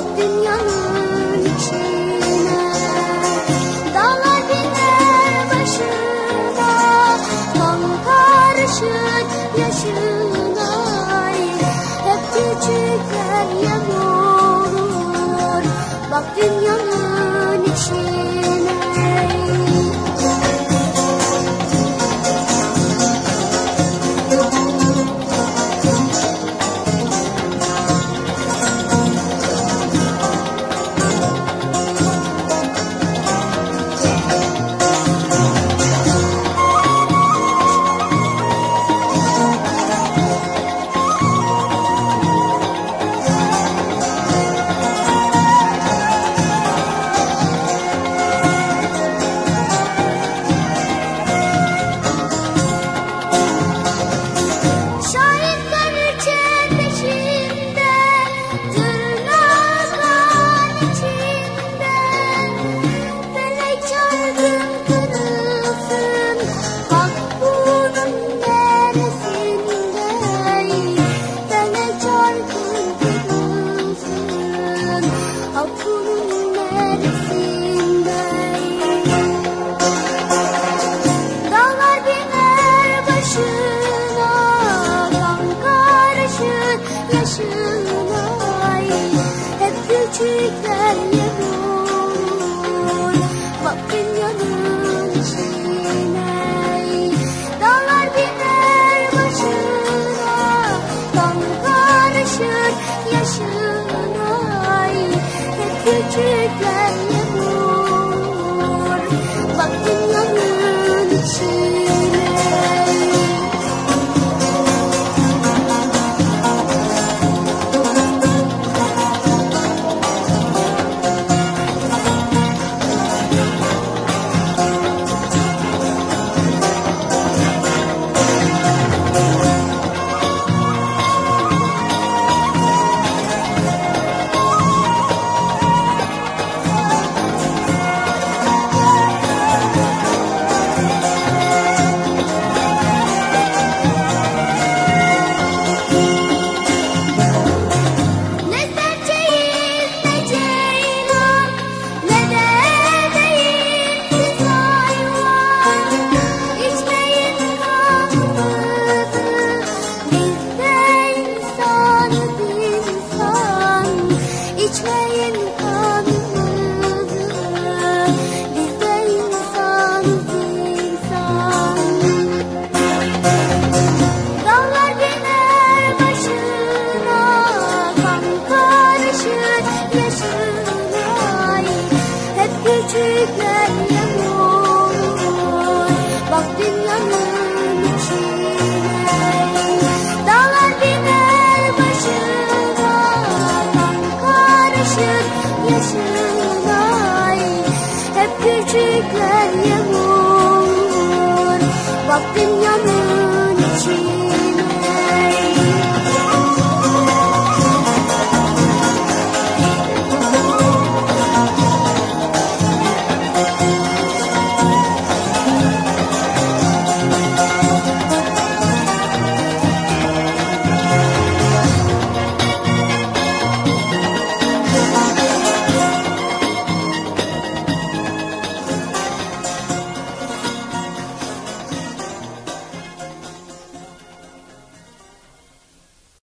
Dal dünyanın içine. Dala biner başına. Tam karışık yaşına Hep küçükler yem Bak dünya 一点点 küçükler yem olur Bak dünyanın içi